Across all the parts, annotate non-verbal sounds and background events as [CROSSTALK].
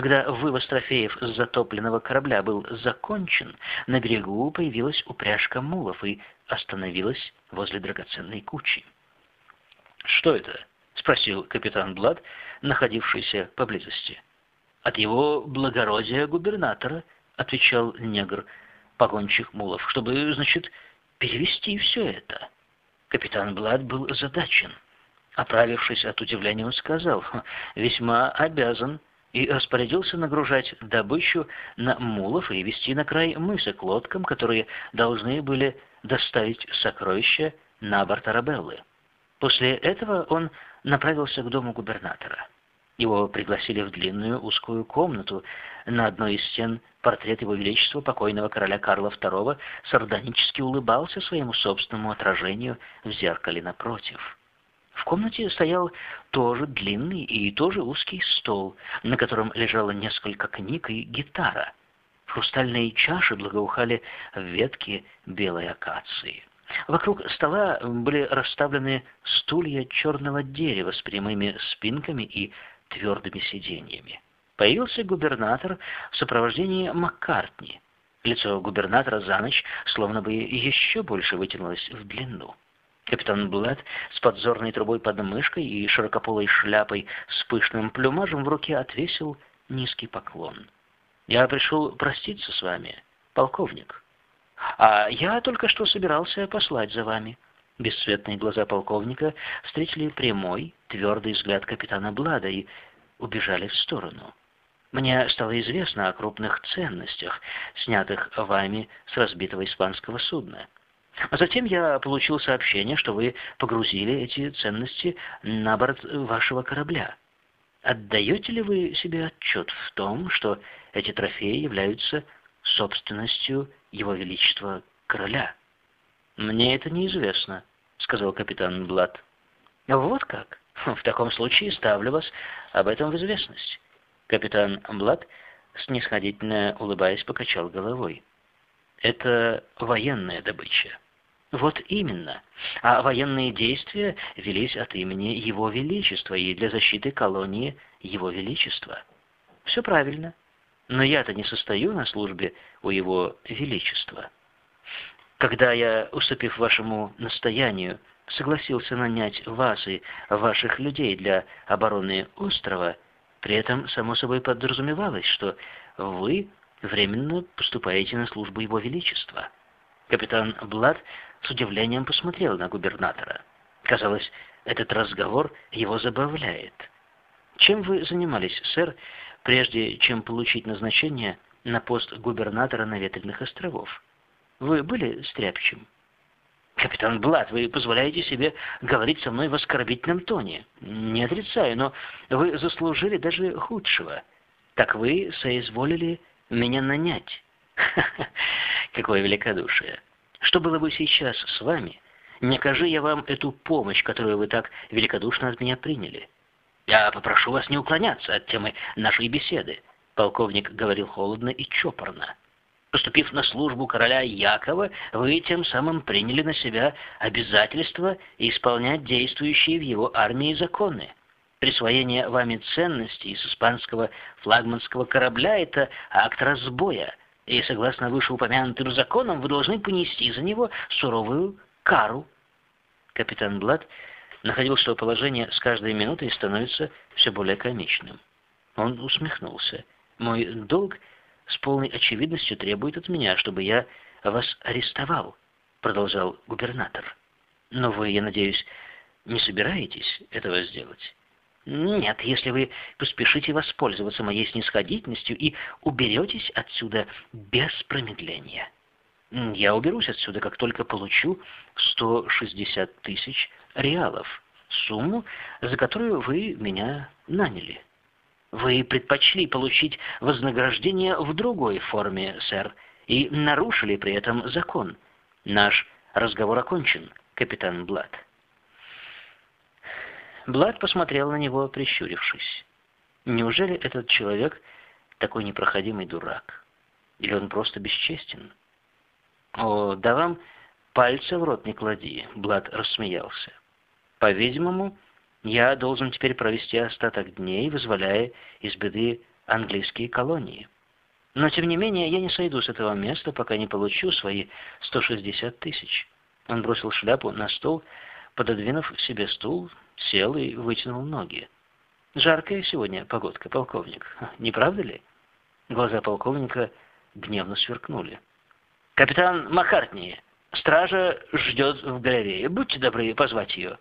Когда вывоз трофеев с затопленного корабля был закончен, на берегу появилась упряжка мулов и остановилась возле драгоценной кучи. «Что это?» — спросил капитан Блад, находившийся поблизости. «От его благородия губернатора», — отвечал негр, погонщик мулов, «чтобы, значит, перевести все это». Капитан Блад был озадачен. Оправившись от удивления, он сказал, «Весьма обязан» и распорядился нагружать добычу на мулов и вести на край мыса к лодкам, которые должны были доставить сокровища на борт Арабеллы. После этого он направился к дому губернатора. Его пригласили в длинную узкую комнату. На одной из стен портрет его величества, покойного короля Карла II, сардонически улыбался своему собственному отражению в зеркале напротив. В комнате стоял тоже длинный и тоже узкий стол, на котором лежало несколько книг и гитара. В хрустальные чаши благоухали ветки белой акации. Вокруг стола были расставлены стулья черного дерева с прямыми спинками и твердыми сиденьями. Появился губернатор в сопровождении Маккартни. Лицо губернатора за ночь словно бы еще больше вытянулось в длину. Капитан Блэд с подзорной трубой под мышкой и широкополой шляпой с пышным плюмажем в руке отвесил низкий поклон. «Я пришел проститься с вами, полковник. А я только что собирался послать за вами». Бесцветные глаза полковника встретили прямой, твердый взгляд капитана Блада и убежали в сторону. Мне стало известно о крупных ценностях, снятых вами с разбитого испанского судна. А затем я получил сообщение, что вы погрузили эти ценности на борт вашего корабля. Отдаете ли вы себе отчет в том, что эти трофеи являются собственностью Его Величества Короля? Мне это неизвестно, сказал капитан Блад. Вот как? В таком случае ставлю вас об этом в известность. Капитан Блад, снисходительно улыбаясь, покачал головой. Это военная добыча. Вот именно. А военные действия велись от имени Его Величества и для защиты колонии Его Величества. Все правильно. Но я-то не состою на службе у Его Величества. Когда я, уступив вашему настоянию, согласился нанять вас и ваших людей для обороны острова, при этом, само собой, подразумевалось, что вы временно поступаете на службу Его Величества. Капитан Блад с удивлением посмотрел на губернатора. Казалось, этот разговор его забавляет. «Чем вы занимались, сэр, прежде чем получить назначение на пост губернатора на Ветреных островов? Вы были стряпчим?» «Капитан Блад, вы позволяете себе говорить со мной в оскорбительном тоне. Не отрицаю, но вы заслужили даже худшего. Так вы соизволили меня нанять». [LAUGHS] Какое великодушие! Что было бы сейчас с вами, не окажи я вам эту помощь, которую вы так великодушно от меня приняли? Я попрошу вас не уклоняться от темы нашей беседы, полковник говорил холодно и чопорно. Поступив на службу короля Якова, вы тем самым приняли на себя обязательство исполнять действующие в его армии законы. Присвоение вами ценностей с испанского флагманского корабля – это акт разбоя, и, согласно вышеупомянутым законам, вы должны понести за него суровую кару. Капитан Блад находил, что положение с каждой минутой становится все более комичным. Он усмехнулся. «Мой долг с полной очевидностью требует от меня, чтобы я вас арестовал», — продолжал губернатор. «Но вы, я надеюсь, не собираетесь этого сделать?» Нет, если вы поспешите воспользоваться моей снисходительностью и уберетесь отсюда без промедления. Я уберусь отсюда, как только получу 160 тысяч реалов, сумму, за которую вы меня наняли. Вы предпочли получить вознаграждение в другой форме, сэр, и нарушили при этом закон. Наш разговор окончен, капитан Блад. Блад посмотрел на него, прищурившись. Неужели этот человек такой непроходимый дурак? Или он просто бесчестен? О, да вам пальца в рот не клади, Блад рассмеялся. По-видимому, я должен теперь провести остаток дней, вызволяя из беды английские колонии. Но, тем не менее, я не сойду с этого места, пока не получу свои 160 тысяч. Он бросил шляпу на стол, пододвинув себе стул, сел и вытянул ноги. Жаркая сегодня погодка, полковник, не правда ли? Глаза полковника гневно сверкнули. «Капитан Маккартни, стража ждет в галерее. Будьте добры позвать ее».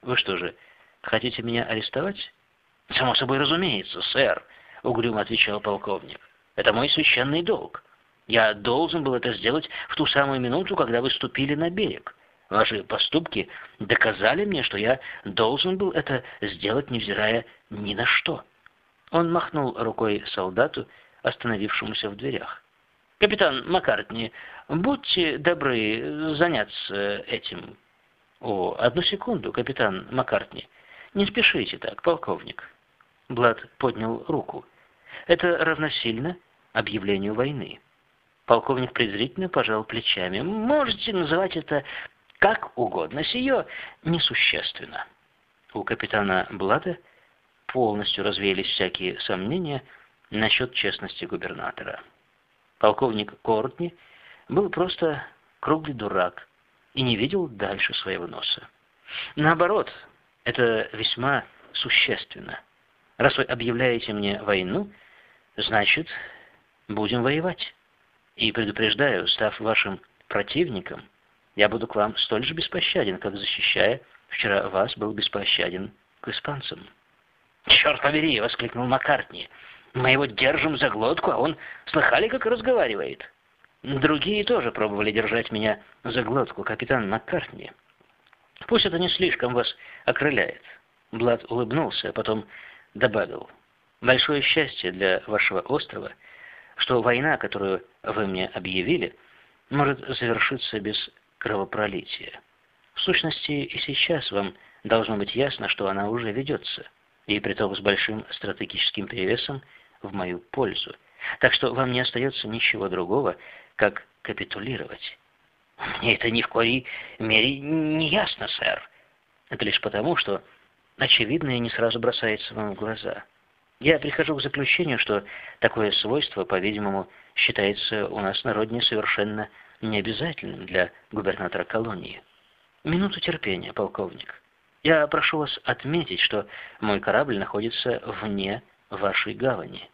«Вы что же, хотите меня арестовать?» «Само собой разумеется, сэр», — угрюмо отвечал полковник. «Это мой священный долг. Я должен был это сделать в ту самую минуту, когда вы ступили на берег. Ваши поступки доказали мне, что я должен был это сделать, невзирая ни на что». Он махнул рукой солдату, остановившемуся в дверях. «Капитан Маккартни, будьте добры заняться этим». «О, одну секунду, капитан Маккартни. Не спешите так, полковник». Блад поднял руку. «Это равносильно объявлению войны». Полковник презрительно пожал плечами. «Можете называть это как угодно, сие несущественно». У капитана Блада полностью развеялись всякие сомнения насчет честности губернатора. Полковник Кортни был просто круглый дурак и не видел дальше своего носа. Наоборот, это весьма существенно. Раз вы объявляете мне войну, значит, будем воевать. И предупреждаю, став вашим противником, я буду к вам столь же беспощаден, как защищая вчера вас был беспощаден к испанцам. «Черт побери!» — воскликнул Маккартни. «Мы его держим за глотку, а он... Слыхали, как разговаривает?» Другие тоже пробовали держать меня за глотку, капитан Маккартни. Пусть это не слишком вас окрыляет. Блад улыбнулся, а потом добавил. Большое счастье для вашего острова, что война, которую вы мне объявили, может завершиться без кровопролития. В сущности, и сейчас вам должно быть ясно, что она уже ведется, и притом с большим стратегическим перевесом в мою пользу. Так что вам не остается ничего другого, как капитулировать. Мне это ни в коей мере не ясно, сэр. Это лишь потому, что очевидное не сразу бросается вам в глаза. Я прихожу к заключению, что такое свойство, по-видимому, считается у нас народне совершенно необязательным для губернатора колонии. Минуту терпения, полковник. Я прошу вас отметить, что мой корабль находится вне вашей гавани.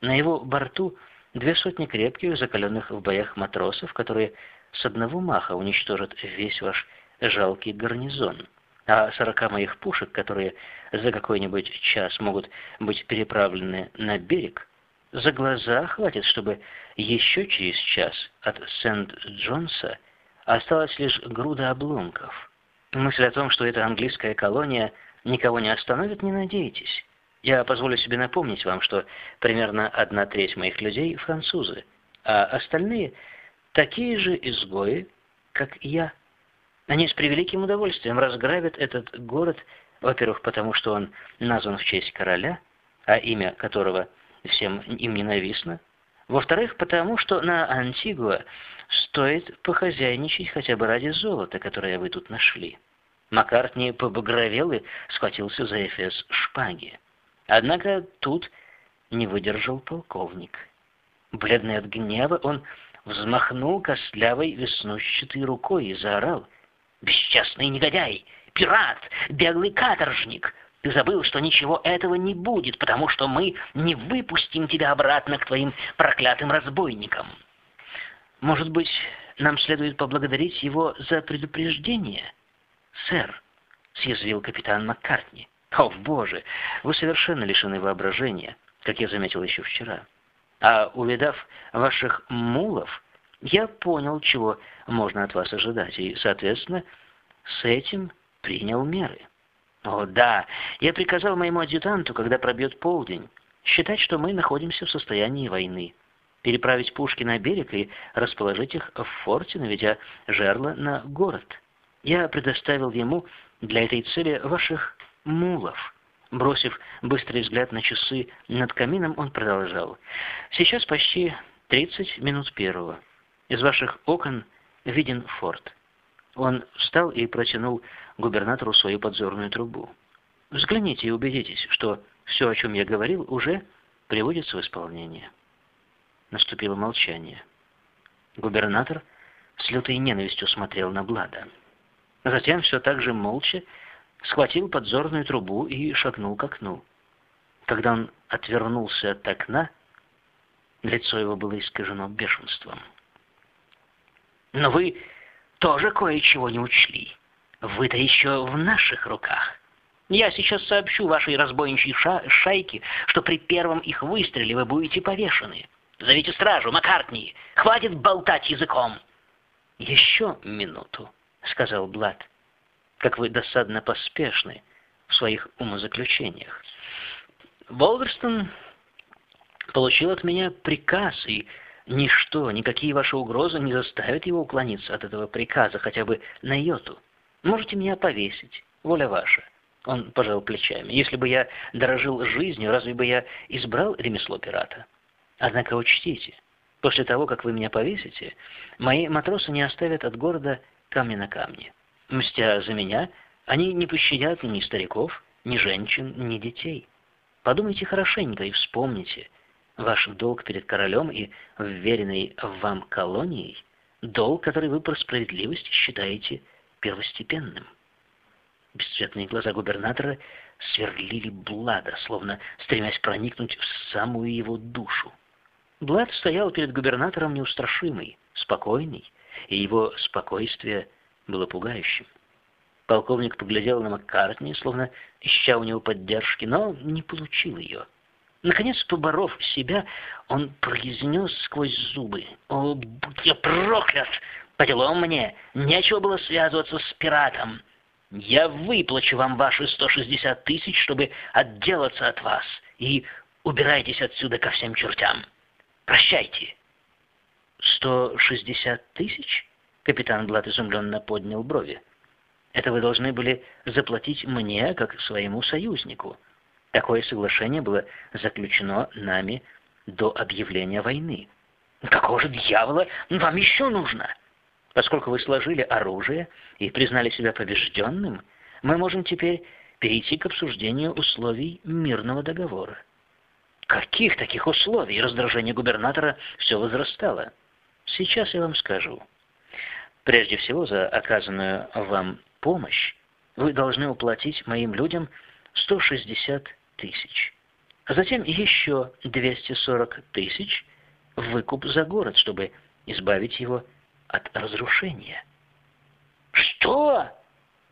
На его борту две сотни крепких, закаленных в боях матросов, которые с одного маха уничтожат весь ваш жалкий гарнизон а сорока моих пушек, которые за какой-нибудь час могут быть переправлены на берег, за глаза хватит, чтобы еще через час от Сент-Джонса осталась лишь груда обломков. Мысль о том, что эта английская колония никого не остановит, не надейтесь. Я позволю себе напомнить вам, что примерно одна треть моих людей – французы, а остальные – такие же изгои, как я. Они с превеликим удовольствием разграбят этот город, во-первых, потому что он назван в честь короля, а имя которого всем им ненавистно, во-вторых, потому что на Антигуа стоит похозяйничать хотя бы ради золота, которое вы тут нашли. Маккартни побагровел и схватился за эфес шпаги. Однако тут не выдержал полковник. Бледный от гнева, он взмахнул костлявой веснущатой рукой и заорал — Бесчестный негодяй, пират, беглый каторжник. Ты забыл, что ничего этого не будет, потому что мы не выпустим тебя обратно к твоим проклятым разбойникам. Может быть, нам следует поблагодарить его за предупреждение? Сэр, съязвил капитан Маккартни. О, боже, вы совершенно лишены воображения, как я заметил еще вчера. А увидав ваших мулов, я понял, чего можно от вас ожидать, и, соответственно, с этим принял меры. О, да, я приказал моему адъютанту, когда пробьет полдень, считать, что мы находимся в состоянии войны, переправить пушки на берег и расположить их в форте, наведя жерло на город. Я предоставил ему для этой цели ваших мулов. Бросив быстрый взгляд на часы над камином, он продолжал. Сейчас почти тридцать минут первого. Из ваших окон виден форт. Он встал и протянул губернатору свою подзорную трубу. Взгляните и убедитесь, что все, о чем я говорил, уже приводится в исполнение. Наступило молчание. Губернатор с лютой ненавистью смотрел на Блада. Затем все так же молча схватил подзорную трубу и шагнул к окну. Когда он отвернулся от окна, лицо его было искажено бешенством. «Но вы тоже кое-чего не учли. Вы-то еще в наших руках. Я сейчас сообщу вашей разбойничьей ша шайке, что при первом их выстреле вы будете повешены. Зовите стражу, Маккартни, хватит болтать языком!» «Еще минуту», — сказал Блад как вы досадно поспешны в своих умозаключениях. Болверстон получил от меня приказ, и ничто, никакие ваши угрозы не заставят его уклониться от этого приказа, хотя бы на йоту. Можете меня повесить, воля ваша. Он пожал плечами. Если бы я дорожил жизнью, разве бы я избрал ремесло пирата? Однако учтите, после того, как вы меня повесите, мои матросы не оставят от города камня на камне. Мстя за меня, они не пощадят ни стариков, ни женщин, ни детей. Подумайте хорошенько и вспомните. Ваш долг перед королем и вверенной вам колонией – долг, который вы про справедливость считаете первостепенным. Бесцветные глаза губернатора сверлили Блада, словно стремясь проникнуть в самую его душу. Блад стоял перед губернатором неустрашимый, спокойный, и его спокойствие – было пугающим. Полковник поглядел на Маккартни, словно ища у него поддержки, но не получил ее. Наконец, поборов себя, он произнес сквозь зубы. «О, будь я проклят! По делам мне нечего было связываться с пиратом. Я выплачу вам ваши 160 тысяч, чтобы отделаться от вас, и убирайтесь отсюда ко всем чертям. Прощайте». «160 тысяч?» Капитан Блат изумленно поднял брови. «Это вы должны были заплатить мне, как своему союзнику. Такое соглашение было заключено нами до объявления войны. Какого же дьявола вам еще нужно? Поскольку вы сложили оружие и признали себя побежденным, мы можем теперь перейти к обсуждению условий мирного договора. Каких таких условий? Раздражение губернатора все возрастало. Сейчас я вам скажу. Прежде всего, за оказанную вам помощь вы должны уплатить моим людям 160 тысяч. А затем еще 240 тысяч выкуп за город, чтобы избавить его от разрушения. «Что?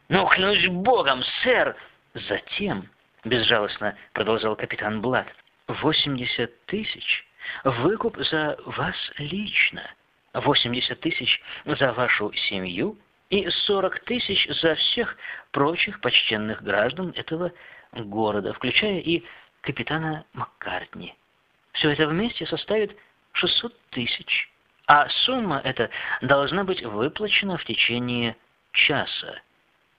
Ну, клянусь богом, сэр!» Затем, безжалостно продолжал капитан Блад, 80 тысяч выкуп за вас лично. 80 тысяч за вашу семью и 40 тысяч за всех прочих почтенных граждан этого города, включая и капитана Маккартни. Все это вместе составит 600 тысяч, а сумма эта должна быть выплачена в течение часа,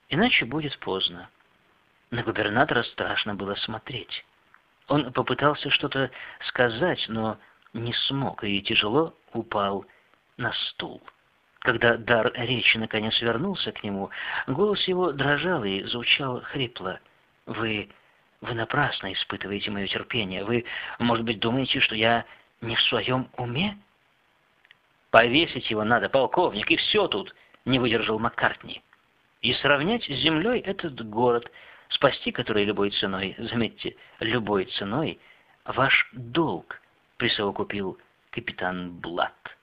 иначе будет поздно. На губернатора страшно было смотреть. Он попытался что-то сказать, но не смог и тяжело упал на стул. Когда дар речи наконец вернулся к нему, голос его дрожал и звучал хрипло. «Вы... вы напрасно испытываете мое терпение. Вы, может быть, думаете, что я не в своем уме?» «Повесить его надо, полковник, и все тут!» — не выдержал Маккартни. «И сравнять с землей этот город, спасти который любой ценой, заметьте, любой ценой, ваш долг», — присовокупил капитан Блатт.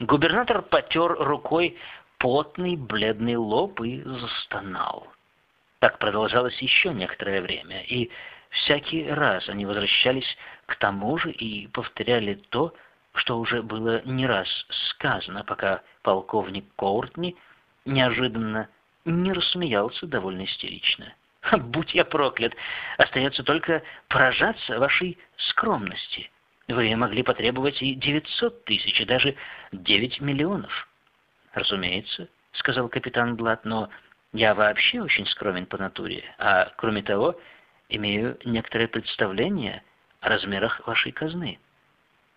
Губернатор потер рукой потный бледный лоб и застонал. Так продолжалось еще некоторое время, и всякий раз они возвращались к тому же и повторяли то, что уже было не раз сказано, пока полковник Коуртни неожиданно не рассмеялся довольно истерично. [LAUGHS] «Будь я проклят! Остается только поражаться вашей скромности. Вы могли потребовать и 900 тысяч, и даже 9 миллионов. Разумеется, сказал капитан Блат, но я вообще очень скромен по натуре, а кроме того, имею некоторое представление о размерах вашей казны.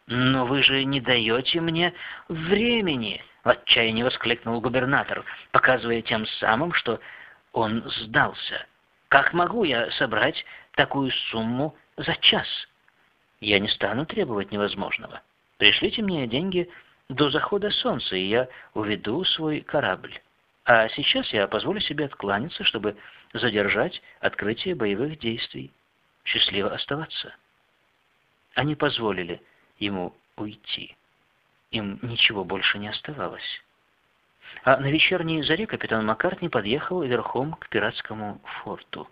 «Но вы же не даете мне времени!» — в отчаянии воскликнул губернатор, показывая тем самым, что он сдался. «Как могу я собрать такую сумму за час?» Я не стану требовать невозможного. Пришлите мне деньги до захода солнца, и я уведу свой корабль. А сейчас я позволю себе откланяться, чтобы задержать открытие боевых действий. Счастливо оставаться. Они позволили ему уйти. Им ничего больше не оставалось. А на вечерней заре капитан Маккартни подъехал верхом к пиратскому форту.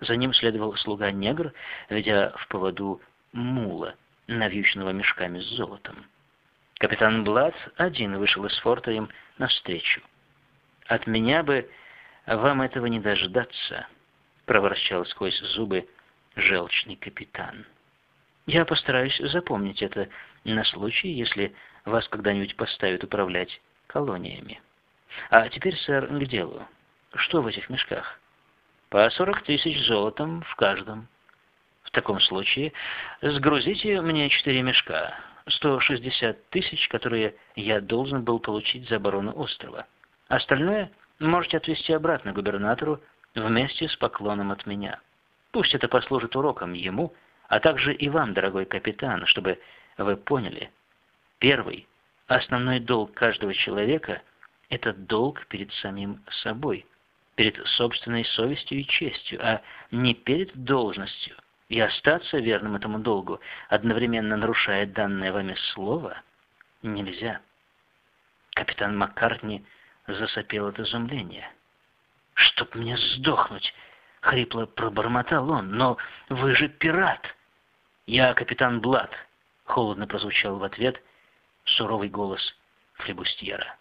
За ним следовал слуга-негр, ведя в поводу мула, навьюченного мешками с золотом. Капитан Блад один вышел из форта им навстречу. «От меня бы вам этого не дождаться», — проворчал сквозь зубы желчный капитан. «Я постараюсь запомнить это на случай, если вас когда-нибудь поставят управлять колониями. А теперь, сэр, к делу. Что в этих мешках?» «По сорок тысяч золотом в каждом». «В таком случае сгрузите мне четыре мешка, 160 тысяч, которые я должен был получить за оборону острова. Остальное можете отвезти обратно губернатору вместе с поклоном от меня. Пусть это послужит уроком ему, а также и вам, дорогой капитан, чтобы вы поняли. Первый, основной долг каждого человека – это долг перед самим собой, перед собственной совестью и честью, а не перед должностью – и остаться верным этому долгу, одновременно нарушая данное вами слово, нельзя. Капитан Маккартни засопел от изумления. «Чтоб мне сдохнуть!» — хрипло пробормотал он. «Но вы же пират!» «Я капитан Блад», — холодно прозвучал в ответ суровый голос флебустьера.